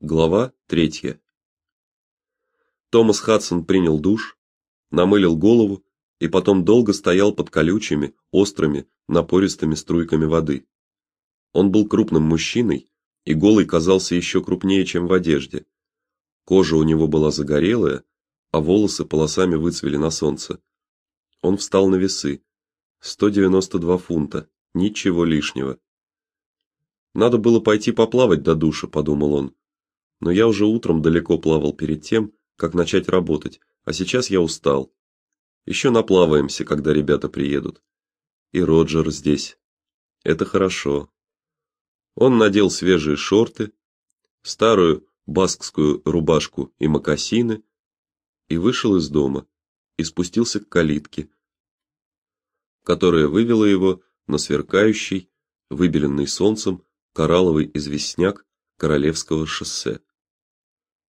Глава третья. Томас Хадсон принял душ, намылил голову и потом долго стоял под колючими, острыми, напористыми струйками воды. Он был крупным мужчиной, и голый казался еще крупнее, чем в одежде. Кожа у него была загорелая, а волосы полосами выцвели на солнце. Он встал на весы. 192 фунта, ничего лишнего. Надо было пойти поплавать до душа, подумал он. Но я уже утром далеко плавал перед тем, как начать работать, а сейчас я устал. Еще наплаваемся, когда ребята приедут. И Роджер здесь. Это хорошо. Он надел свежие шорты, старую баскскую рубашку и мокасины и вышел из дома и спустился к калитке, которая вывела его на сверкающий, выбеленный солнцем коралловый известняк Королевского шоссе.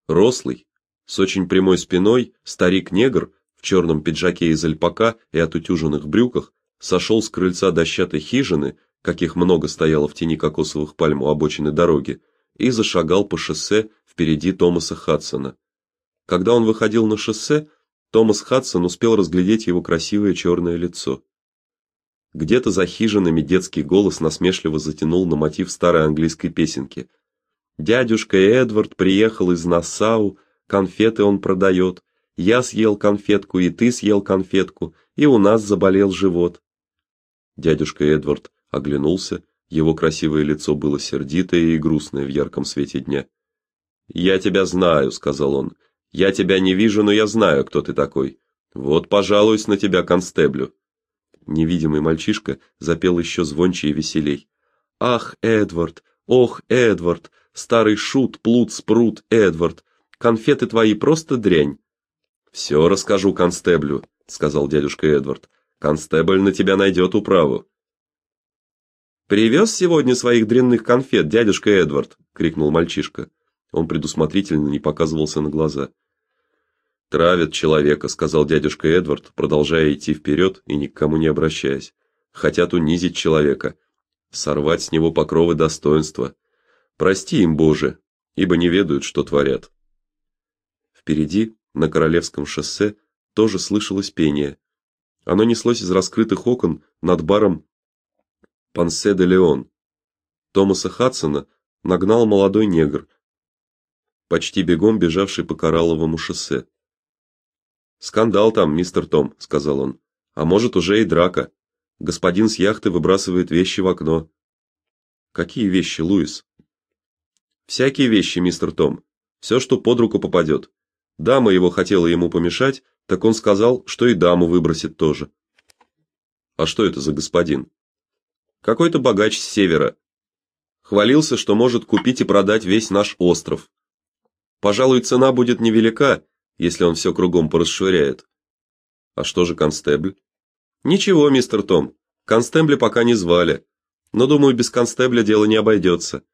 Рослый, с очень прямой спиной, старик-негр в черном пиджаке из альпака и отутюженных брюках сошел с крыльца дощатой хижины, каких много стояло в тени кокосовых пальм у обочины дороги, и зашагал по шоссе впереди Томаса Хадсона. Когда он выходил на шоссе, Томас Хадсон успел разглядеть его красивое черное лицо. Где-то за хижинами детский голос насмешливо затянул на мотив старой английской песенки. Дядюшка Эдвард приехал из Нассау, конфеты он продает. Я съел конфетку, и ты съел конфетку, и у нас заболел живот. Дядюшка Эдвард оглянулся, его красивое лицо было сердитое и грустное в ярком свете дня. "Я тебя знаю", сказал он. "Я тебя не вижу, но я знаю, кто ты такой. Вот, пожалуюсь на тебя констеблю". Невидимый мальчишка запел еще звонче и веселей. Ах, Эдвард, ох, Эдвард, старый шут, плут, спрут, Эдвард, конфеты твои просто дрянь. «Все расскажу констеблю, сказал дядюшка Эдвард. Констебль на тебя найдет управу. Привез сегодня своих дрянных конфет дядюшка Эдвард, крикнул мальчишка. Он предусмотрительно не показывался на глаза. Травят человека, сказал дядюшка Эдвард, продолжая идти вперед и ни к кому не обращаясь. Хотят унизить человека, сорвать с него покровы достоинства. Прости им, Боже, ибо не ведают, что творят. Впереди, на Королевском шоссе, тоже слышалось пение. Оно неслось из раскрытых окон над баром Пансе де Леон. Томаса Хадсона нагнал молодой негр, почти бегом бежавший по коралловому шоссе. Скандал там, мистер Том, сказал он. А может, уже и драка. Господин с яхты выбрасывает вещи в окно. Какие вещи, Луис? Всякие вещи, мистер Том. Все, что под руку попадет. Дама его хотела ему помешать, так он сказал, что и даму выбросит тоже. А что это за господин? Какой-то богач с севера. Хвалился, что может купить и продать весь наш остров. Пожалуй, цена будет невелика, если он все кругом порасшвыряет. А что же констебль? Ничего, мистер Том. Констебля пока не звали. Но думаю, без констебля дело не обойдется».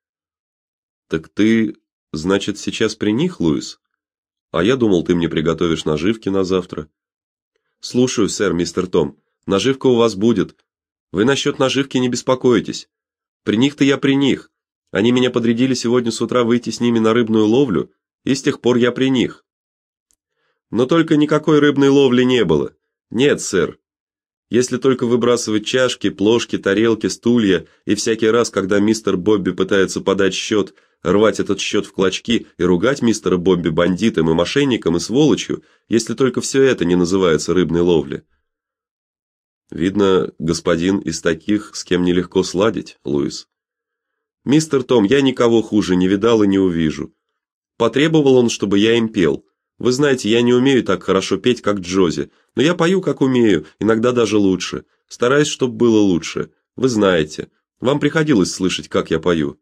Так ты, значит, сейчас при них, Луис? А я думал, ты мне приготовишь наживки на завтра. Слушаю, сэр, мистер Том. Наживка у вас будет. Вы насчет наживки не беспокойтесь. При них-то я при них. Они меня подрядили сегодня с утра выйти с ними на рыбную ловлю, и с тех пор я при них. Но только никакой рыбной ловли не было. Нет, сэр. Если только выбрасывать чашки, плошки, тарелки, стулья, и всякий раз, когда мистер Бобби пытается подать счет, рвать этот счет в клочки и ругать мистера Бобби бандитом и мошенником и сволочью, если только все это не называется рыбной ловлей. Видно, господин из таких, с кем нелегко сладить, Луис. Мистер Том, я никого хуже не видал и не увижу. Потребовал он, чтобы я им пел. Вы знаете, я не умею так хорошо петь, как Джози, но я пою, как умею, иногда даже лучше. Стараюсь, чтобы было лучше. Вы знаете, вам приходилось слышать, как я пою.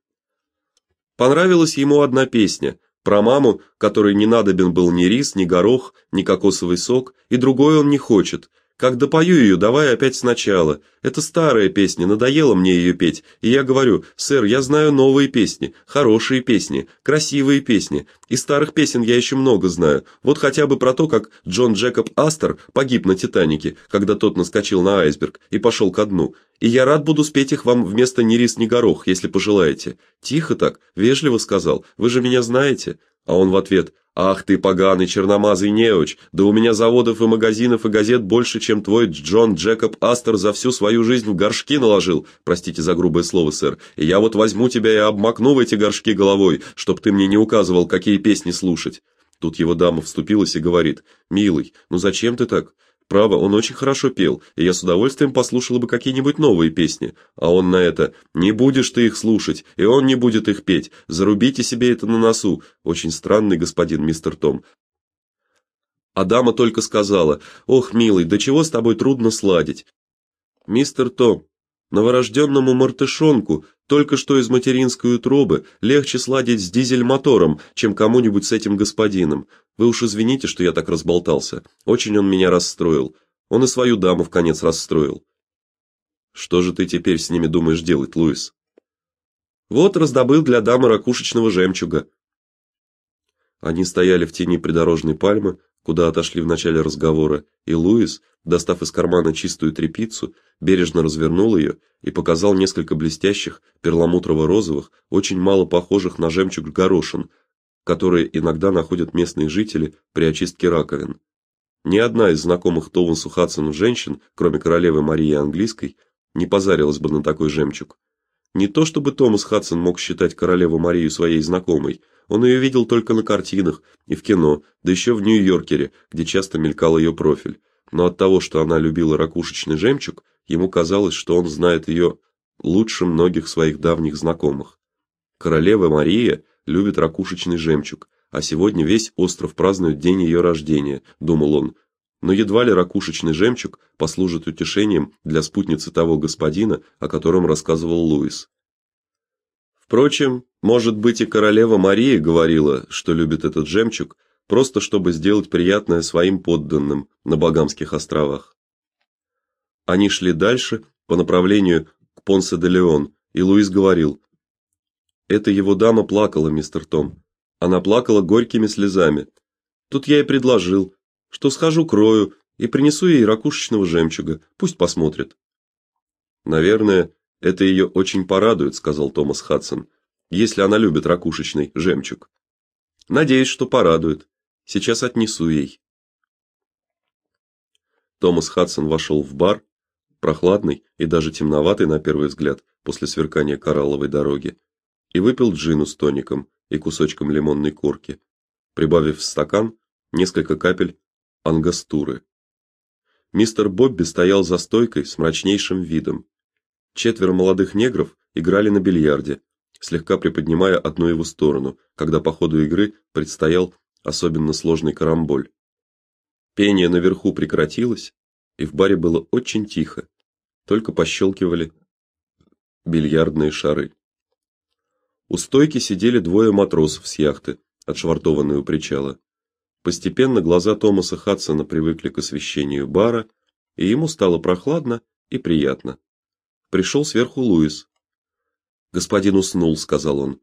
Понравилась ему одна песня про маму, которой не надобен был ни рис, ни горох, ни кокосовый сок, и другой он не хочет, Как допою ее, давай опять сначала. Это старая песня, надоело мне ее петь. И я говорю: "Сэр, я знаю новые песни, хорошие песни, красивые песни. И старых песен я еще много знаю. Вот хотя бы про то, как Джон Джекоб Астер погиб на Титанике, когда тот наскочил на айсберг и пошел ко дну. И я рад буду спеть их вам вместо ни рис, ни горох, если пожелаете". Тихо так, вежливо сказал. Вы же меня знаете. А он в ответ: Ах ты поганый черномазый неуч, да у меня заводов и магазинов и газет больше, чем твой Джон Джекоб Астер за всю свою жизнь в горшки наложил. Простите за грубое слово, сэр. И я вот возьму тебя и обмакну в эти горшки головой, чтоб ты мне не указывал, какие песни слушать. Тут его дама вступилась и говорит: "Милый, ну зачем ты так? Право, он очень хорошо пел, и я с удовольствием послушала бы какие-нибудь новые песни. А он на это: "Не будешь ты их слушать, и он не будет их петь. Зарубите себе это на носу". Очень странный господин мистер Том. А дама только сказала: "Ох, милый, до чего с тобой трудно сладить". Мистер Том, новорожденному мартышонку, только что из материнской утробы, легче сладить с дизель-мотором, чем кому-нибудь с этим господином. Вы уж извините, что я так разболтался. Очень он меня расстроил. Он и свою даму в конец расстроил. Что же ты теперь с ними думаешь делать, Луис? Вот раздобыл для дамы ракушечного жемчуга. Они стояли в тени придорожной пальмы, куда отошли в начале разговора, и Луис, достав из кармана чистую тряпицу, бережно развернул ее и показал несколько блестящих перламутрово-розовых, очень мало похожих на жемчуг горошин, которые иногда находят местные жители при очистке раковин. Ни одна из знакомых Томасу Хадсону женщин, кроме королевы Марии Английской, не позарилась бы на такой жемчуг. Не то чтобы Томас Хадсон мог считать королеву Марию своей знакомой, он ее видел только на картинах и в кино, да еще в Нью-Йоркере, где часто мелькал ее профиль. Но от того, что она любила ракушечный жемчуг, ему казалось, что он знает ее лучше многих своих давних знакомых. Королева Мария любит ракушечный жемчуг, а сегодня весь остров празднует день ее рождения, думал он. Но едва ли ракушечный жемчуг послужит утешением для спутницы того господина, о котором рассказывал Луис. Впрочем, может быть, и королева Мария говорила, что любит этот жемчуг, просто чтобы сделать приятное своим подданным на Багамских островах. Они шли дальше по направлению к Понсе-де-Леон, и Луис говорил: "Это его дама плакала, мистер Том. Она плакала горькими слезами. Тут я и предложил, что схожу к Рою и принесу ей ракушечного жемчуга, пусть посмотрит". Наверное, это ее очень порадует, сказал Томас Хадсон. Если она любит ракушечный жемчуг. Надеюсь, что порадует. Сейчас отнесу ей. Томас Хадсон вошел в бар, прохладный и даже темноватый на первый взгляд после сверкания коралловой дороги, и выпил джину с тоником и кусочком лимонной корки, прибавив в стакан несколько капель ангастуры. Мистер Бобби стоял за стойкой с мрачнейшим видом. Четверо молодых негров играли на бильярде, слегка приподнимая одну его сторону, когда по ходу игры предстоял особенно сложный карамболь. Пение наверху прекратилось, и в баре было очень тихо. Только пощелкивали бильярдные шары. У стойки сидели двое матросов с яхты, отшвартованной у причала. Постепенно глаза Томаса Хадсона привыкли к освещению бара, и ему стало прохладно и приятно. Пришел сверху Луис. Господин уснул, сказал он.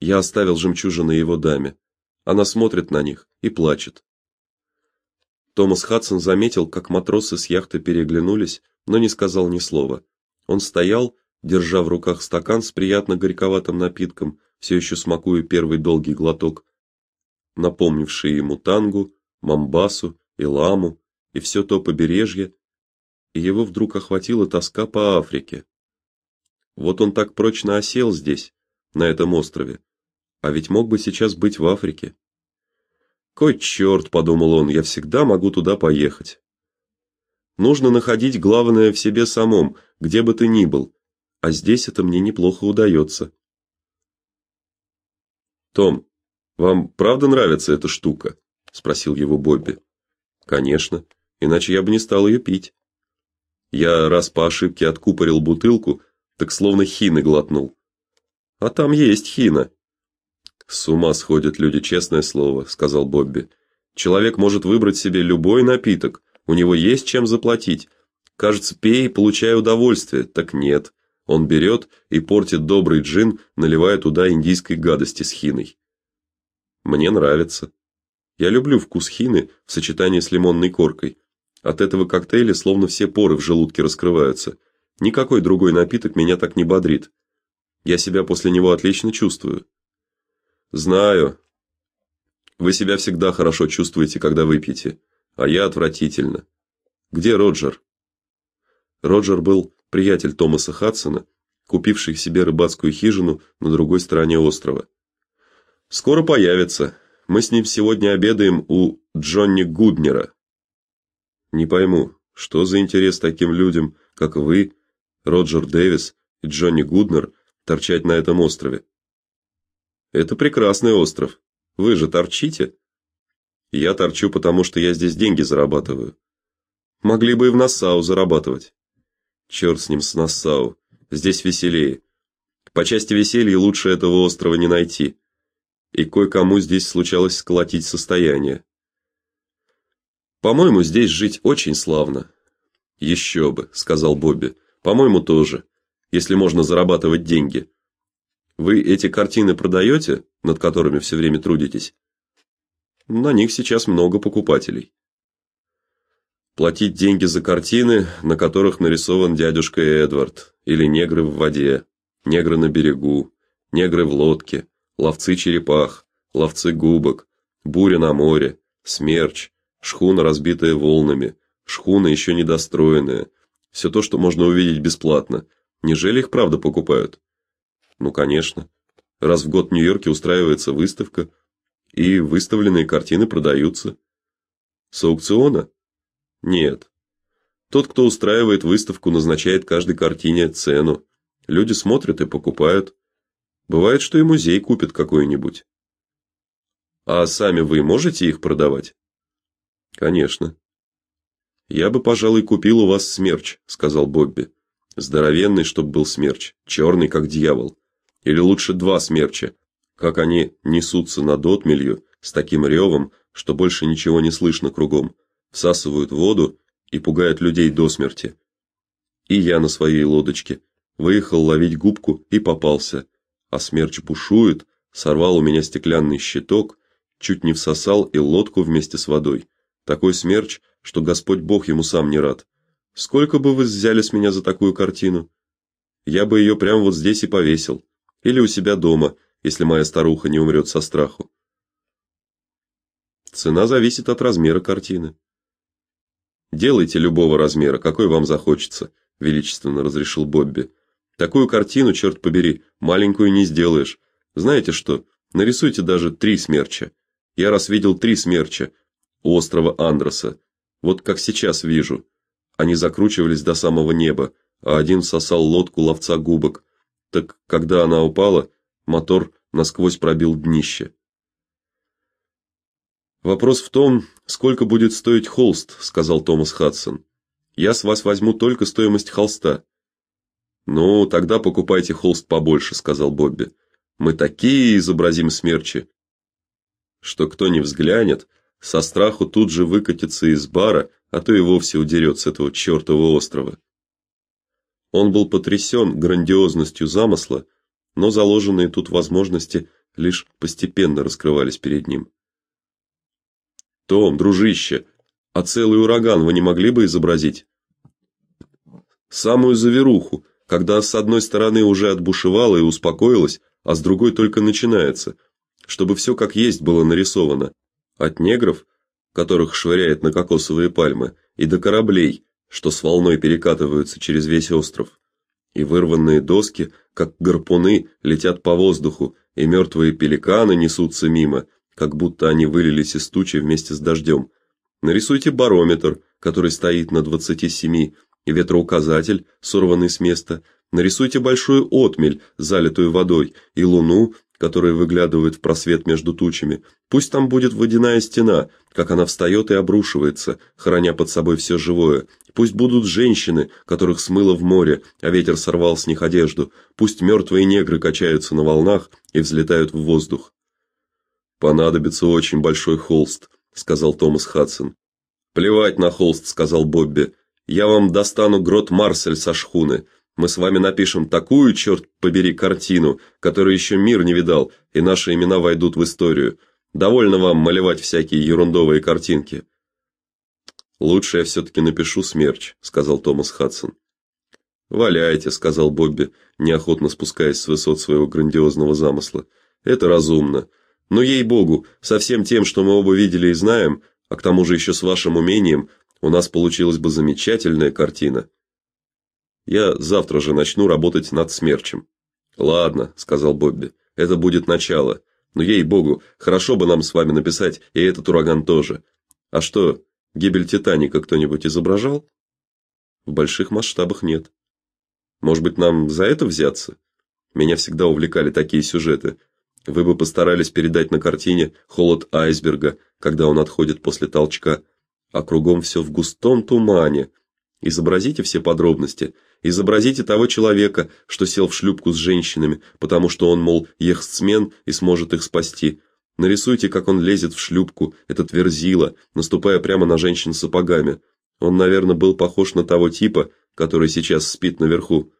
Я оставил жемчужины его даме. Она смотрит на них и плачет. Томас Хадсон заметил, как матросы с яхты переглянулись, но не сказал ни слова. Он стоял, держа в руках стакан с приятно горьковатым напитком, все еще смакуя первый долгий глоток, напомнивший ему тангу, мамбасу и ламу, и все то побережье, и его вдруг охватила тоска по Африке. Вот он так прочно осел здесь, на этом острове, а ведь мог бы сейчас быть в Африке. Кой черт, подумал он, я всегда могу туда поехать. Нужно находить главное в себе самом, где бы ты ни был, а здесь это мне неплохо удается. Том, вам правда нравится эта штука? спросил его Бобби. Конечно, иначе я бы не стал ее пить. Я раз по ошибке откупорил бутылку, так словно хины глотнул. А там есть хина. С ума сходят люди, честное слово, сказал Бобби. Человек может выбрать себе любой напиток, У него есть чем заплатить. Кажется, пей, получая удовольствие. Так нет. Он берет и портит добрый джин, наливая туда индийской гадости с хиной. Мне нравится. Я люблю вкус хины в сочетании с лимонной коркой. От этого коктейля словно все поры в желудке раскрываются. Никакой другой напиток меня так не бодрит. Я себя после него отлично чувствую. Знаю. Вы себя всегда хорошо чувствуете, когда выпьете, а я отвратительно. Где Роджер? Роджер был приятель Томаса Хадсона, купивший себе рыбацкую хижину на другой стороне острова. Скоро появится. Мы с ним сегодня обедаем у Джонни Гуднера. Не пойму, что за интерес таким людям, как вы, Роджер Дэвис и Джонни Гуднер, торчать на этом острове? Это прекрасный остров. Вы же торчите? Я торчу, потому что я здесь деньги зарабатываю. Могли бы и в Нассау зарабатывать. Черт с ним с Нассау. Здесь веселее. По части веселья лучше этого острова не найти. И кое-кому здесь случалось сколотить состояние. По-моему, здесь жить очень славно. «Еще бы, сказал Бобби. По-моему, тоже, если можно зарабатывать деньги. Вы эти картины продаете, над которыми все время трудитесь? На них сейчас много покупателей. Платить деньги за картины, на которых нарисован дядюшка Эдвард, или негры в воде, негры на берегу, негры в лодке, ловцы черепах, ловцы губок, буря на море, смерч, шхуна, разбитая волнами, шхуна еще недостроенная. Все то, что можно увидеть бесплатно. Нежели их правда покупают? Ну, конечно. Раз в год в Нью-Йорке устраивается выставка, и выставленные картины продаются. С аукциона? Нет. Тот, кто устраивает выставку, назначает каждой картине цену. Люди смотрят и покупают. Бывает, что и музей купит какой-нибудь. А сами вы можете их продавать? Конечно. Я бы, пожалуй, купил у вас смерч, сказал Бобби. Здоровенный, чтоб был смерч, черный как дьявол. Или лучше два смерча, как они несутся над отмелью с таким ревом, что больше ничего не слышно кругом всасывают воду и пугают людей до смерти. И я на своей лодочке выехал ловить губку и попался, а смерч бушует, сорвал у меня стеклянный щиток, чуть не всосал и лодку вместе с водой. Такой смерч, что Господь Бог ему сам не рад. Сколько бы вы взяли с меня за такую картину? Я бы ее прямо вот здесь и повесил, или у себя дома, если моя старуха не умрет со страху. Цена зависит от размера картины. Делайте любого размера, какой вам захочется, величественно разрешил Бобби. Такую картину, черт побери, маленькую не сделаешь. Знаете что? Нарисуйте даже три смерча. Я раз видел три смерча у острова Андроса. Вот как сейчас вижу. Они закручивались до самого неба, а один сосал лодку ловца губок. Так когда она упала, мотор насквозь пробил днище. Вопрос в том, сколько будет стоить холст, сказал Томас Хадсон. Я с вас возьму только стоимость холста. Ну, тогда покупайте холст побольше, сказал Бобби. Мы такие изобразим смерчи, что кто не взглянет, со страху тут же выкатится из бара, а то и вовсе удерет с этого чертового острова. Он был потрясен грандиозностью замысла, но заложенные тут возможности лишь постепенно раскрывались перед ним. Том, дружище, а целый ураган вы не могли бы изобразить? Самую заверуху, когда с одной стороны уже отбушевало и успокоилось, а с другой только начинается, чтобы все как есть было нарисовано. От негров, которых швыряет на кокосовые пальмы, и до кораблей, что с волной перекатываются через весь остров. И вырванные доски, как гарпуны, летят по воздуху, и мертвые пеликаны несутся мимо, как будто они вылились из тучи вместе с дождем. Нарисуйте барометр, который стоит на 27, и ветроуказатель, сорванный с места. Нарисуйте большую отмель, залитую водой, и луну, которая выглядывает в просвет между тучами. Пусть там будет водяная стена, как она встает и обрушивается, храня под собой все живое. Пусть будут женщины, которых смыло в море, а ветер сорвал с них одежду. Пусть мертвые негры качаются на волнах и взлетают в воздух. Понадобится очень большой холст, сказал Томас Хадсон. Плевать на холст, сказал Бобби. Я вам достану грот Марсель со шхуны. Мы с вами напишем такую, черт побери, картину, которую еще мир не видал, и наши имена войдут в историю. Довольно вам малевать всякие ерундовые картинки. Лучше я все таки напишу смерч, сказал Томас Хадсон. Валяйте, сказал Бобби, неохотно спускаясь с высот своего грандиозного замысла. Это разумно. Но ей-богу, со всем тем, что мы оба видели и знаем, а к тому же еще с вашим умением, у нас получилась бы замечательная картина. Я завтра же начну работать над смерчем. Ладно, сказал Бобби. Это будет начало. Но ей-богу, хорошо бы нам с вами написать и этот ураган тоже. А что, гибель Титаника кто-нибудь изображал? В больших масштабах нет. Может быть, нам за это взяться? Меня всегда увлекали такие сюжеты. Вы бы постарались передать на картине холод айсберга, когда он отходит после толчка, а кругом все в густом тумане. Изобразите все подробности. Изобразите того человека, что сел в шлюпку с женщинами, потому что он, мол, яхтсмен и сможет их спасти. Нарисуйте, как он лезет в шлюпку, этот верзила, наступая прямо на женщин сапогами. Он, наверное, был похож на того типа, который сейчас спит наверху.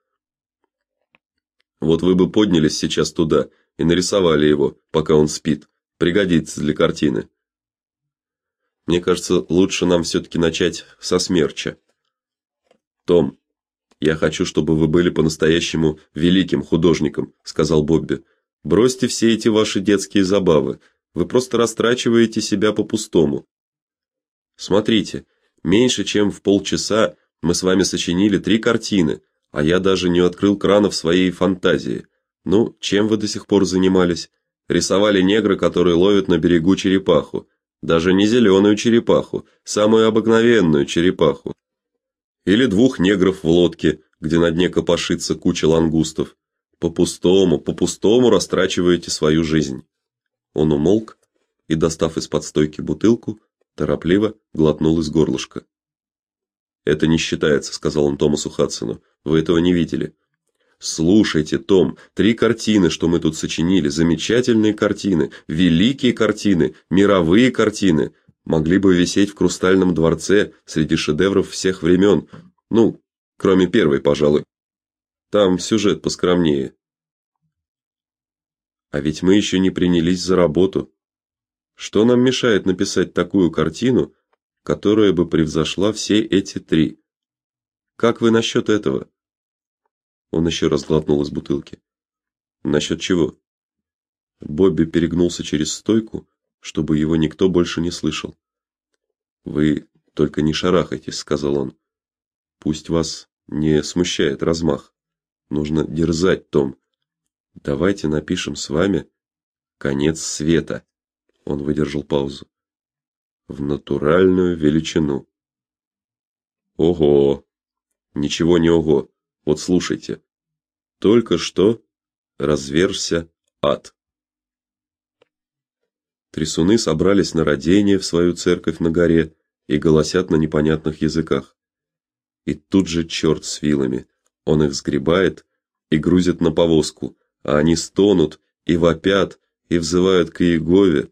Вот вы бы поднялись сейчас туда и нарисовали его, пока он спит. Пригодится для картины. Мне кажется, лучше нам все таки начать со смерча. Том, я хочу, чтобы вы были по-настоящему великим художником, сказал Бобби. Бросьте все эти ваши детские забавы. Вы просто растрачиваете себя по-пустому. Смотрите, меньше чем в полчаса мы с вами сочинили три картины, а я даже не открыл крана в своей фантазии. Ну, чем вы до сих пор занимались? Рисовали негра, который ловит на берегу черепаху. Даже не зеленую черепаху, самую обыкновенную черепаху. Или двух негров в лодке, где на дне копошится куча лангустов. По-пустому, по-пустому растрачиваете свою жизнь. Он умолк и, достав из-под стойки бутылку, торопливо глотнул из горлышка. Это не считается, сказал он Томасу Хадсону. Вы этого не видели. Слушайте, Том, три картины, что мы тут сочинили, замечательные картины, великие картины, мировые картины, могли бы висеть в Хрустальном дворце среди шедевров всех времен. Ну, кроме первой, пожалуй. Там сюжет поскромнее. А ведь мы еще не принялись за работу. Что нам мешает написать такую картину, которая бы превзошла все эти три? Как вы насчет этого? Он еще раз глотнул из бутылки. Насчет чего? Бобби перегнулся через стойку, чтобы его никто больше не слышал. Вы только не шарахайтесь, сказал он. Пусть вас не смущает размах. Нужно дерзать, Том. Давайте напишем с вами конец света. Он выдержал паузу. В натуральную величину. Ого. Ничего не ого. Вот слушайте. Только что разверзся ад. Трясуны собрались на родение в свою церковь на горе и голосят на непонятных языках. И тут же черт с вилами. Он их сгребает и грузит на повозку, а они стонут и вопят и взывают к Иегове.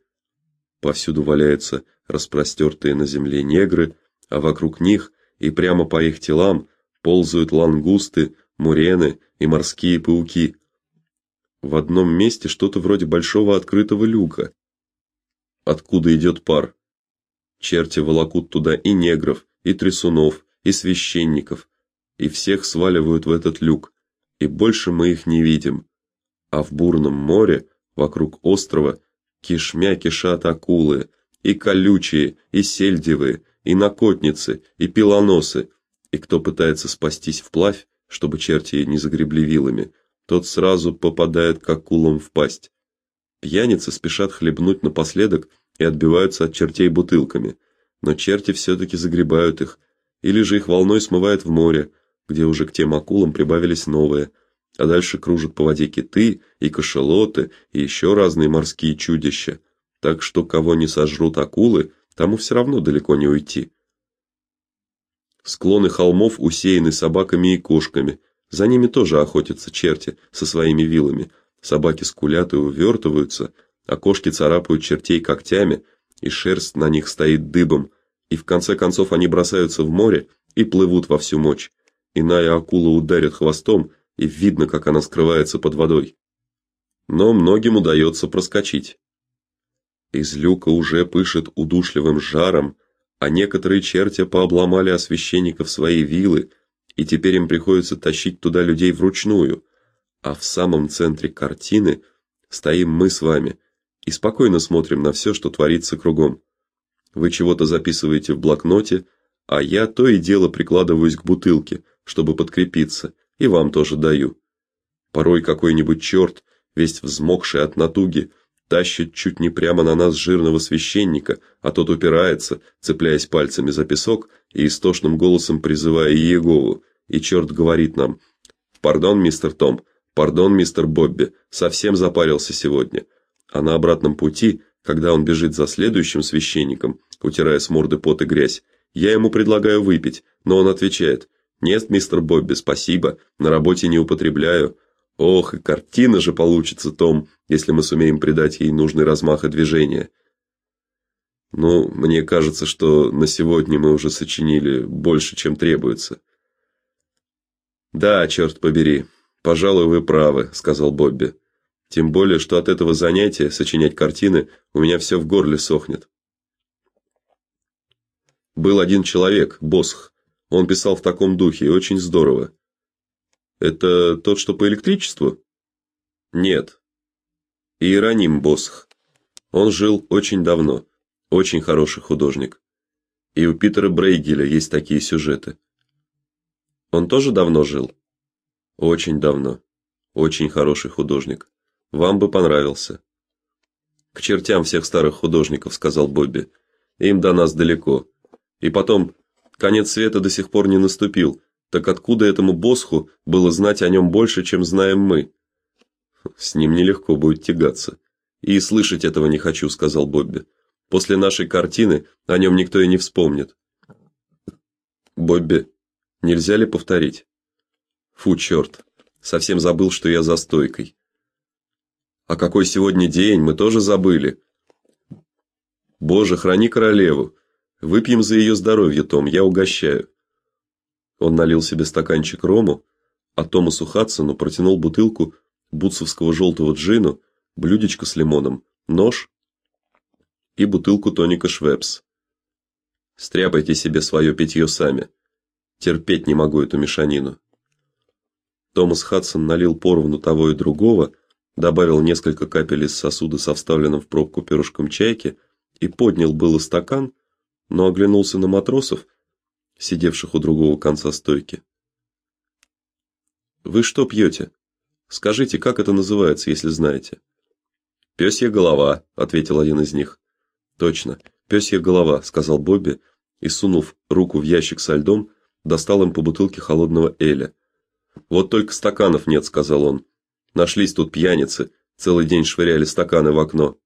Повсюду валяются распростертые на земле негры, а вокруг них и прямо по их телам ползают лангусты, мурены и морские пауки. В одном месте что-то вроде большого открытого люка, откуда идет пар. Черти волокут туда и негров, и трясунов, и священников, и всех сваливают в этот люк, и больше мы их не видим. А в бурном море вокруг острова кишмя кишат акулы, и колючие, и сельдевые, и накотницы, и пилоносы, и кто пытается спастись вплавь, чтобы черти не загребли вилами, тот сразу попадает к акулам в пасть. Пьяницы спешат хлебнуть напоследок и отбиваются от чертей бутылками, но черти все таки загребают их, или же их волной смывает в море, где уже к тем акулам прибавились новые, а дальше кружат по воде киты и кашалоты и еще разные морские чудища. Так что кого не сожрут акулы, тому все равно далеко не уйти. Склоны холмов усеяны собаками и кошками. За ними тоже охотятся черти со своими вилами. Собаки скулят и увертываются, а кошки царапают чертей когтями, и шерсть на них стоит дыбом. И в конце концов они бросаются в море и плывут во всю мощь. Иная акула ударит хвостом, и видно, как она скрывается под водой. Но многим удается проскочить. Из люка уже пышет удушливым жаром, а некоторые черти пообломали освященников свои вилы, и теперь им приходится тащить туда людей вручную. А в самом центре картины стоим мы с вами и спокойно смотрим на все, что творится кругом. Вы чего-то записываете в блокноте, а я то и дело прикладываюсь к бутылке, чтобы подкрепиться, и вам тоже даю. Порой какой-нибудь черт, весь взмокший от натуги, тащит чуть не прямо на нас жирного священника, а тот упирается, цепляясь пальцами за песок и истошным голосом призывая Иегову, и черт говорит нам: "Пардон, мистер Том, пардон, мистер Бобби, совсем запарился сегодня". А на обратном пути, когда он бежит за следующим священником, утирая с морды пот и грязь, я ему предлагаю выпить, но он отвечает: "Нет, мистер Бобби, спасибо, на работе не употребляю". Ох, и картина же получится, Том, если мы сумеем придать ей нужный размах и движение. Ну, мне кажется, что на сегодня мы уже сочинили больше, чем требуется. Да, черт побери. Пожалуй, вы правы, сказал Бобби. Тем более, что от этого занятия сочинять картины у меня все в горле сохнет. Был один человек, Босх. Он писал в таком духе, и очень здорово. Это тот, что по электричеству? Нет. Иероним Босх. Он жил очень давно. Очень хороший художник. И у Питера Брейгеля есть такие сюжеты. Он тоже давно жил? Очень давно. Очень хороший художник. Вам бы понравился. К чертям всех старых художников, сказал Бобби. Им до нас далеко. И потом, конец света до сих пор не наступил. Так откуда этому Босху было знать о нем больше, чем знаем мы? С ним нелегко будет тягаться. И слышать этого не хочу, сказал Бобби. После нашей картины о нем никто и не вспомнит. Бобби, нельзя ли повторить? Фу, черт, Совсем забыл, что я за стойкой. А какой сегодня день, мы тоже забыли. Боже, храни королеву. Выпьем за ее здоровье, Том, я угощаю. Он налил себе стаканчик рому, а Томасу Хадсону протянул бутылку бутсовского желтого джину, блюдечко с лимоном, нож и бутылку тоника Швепс. Стряпайте себе свое питье сами. Терпеть не могу эту мешанину. Томас Хадсон налил поровну того и другого, добавил несколько капель из сосуда со вставленным в пробку пирожком чайки и поднял было стакан, но оглянулся на матросов сидевших у другого конца стойки. Вы что пьете? Скажите, как это называется, если знаете? «Пёсья голова, ответил один из них. Точно, пёсья голова, сказал Бобби и сунув руку в ящик со льдом, достал им по бутылке холодного эля. Вот только стаканов нет, сказал он. Нашлись тут пьяницы, целый день швыряли стаканы в окно.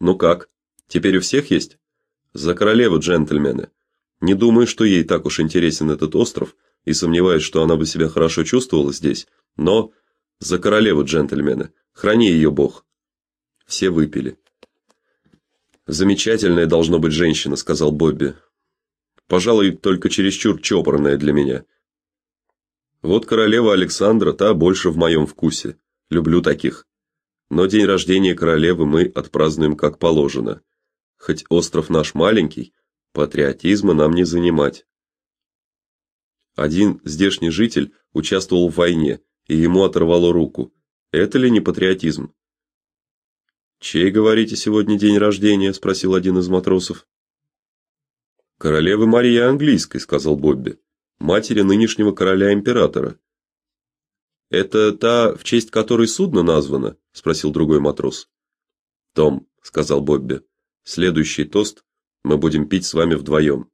Ну как? Теперь у всех есть? За королеву, джентльмены. Не думаю, что ей так уж интересен этот остров, и сомневаюсь, что она бы себя хорошо чувствовала здесь, но за королеву, джентльмены, храни ее Бог. Все выпили. Замечательная должно быть женщина, сказал Бобби. Пожалуй, только чересчур чопорная для меня. Вот королева Александра, та больше в моем вкусе. Люблю таких. Но день рождения королевы мы отпразднуем как положено. Хоть остров наш маленький, Патриотизма нам не занимать. Один здешний житель участвовал в войне, и ему оторвало руку. Это ли не патриотизм? Чей, говорите, сегодня день рождения, спросил один из матросов. Королевы Марии Английской, сказал Бобби, матери нынешнего короля-императора. Это та, в честь которой судно названо, спросил другой матрос. Том, сказал Бобби. Следующий тост мы будем пить с вами вдвоем.